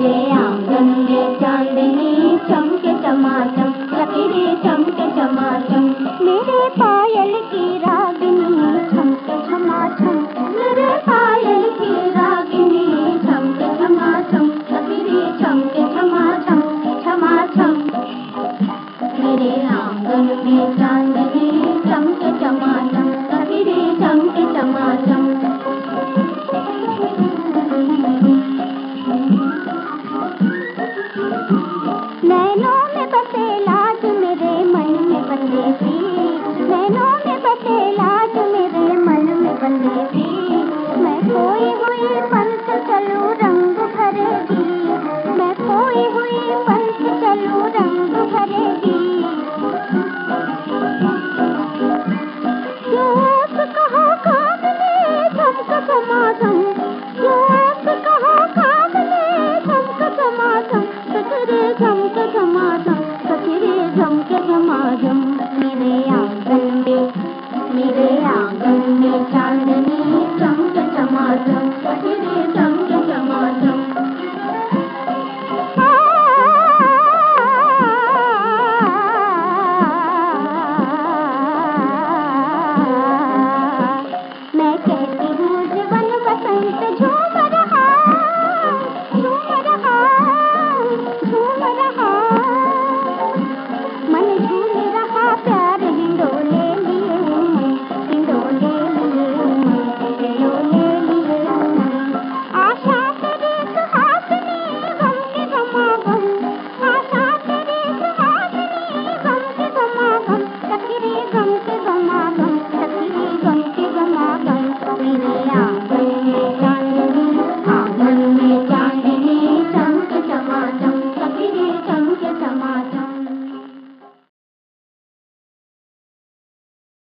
मेरे आँगन में चांदनी चमके चमाचम मेरे पायल की रागिनी चमके चमाचम मेरे पायल की रागिनी चमके चमाचम लकीरे चमके चमाचम मेरे आँगन में चांदनी चलो में लाज मेरे मन में बंदेसी में मेरे मन में बंदेसी मैं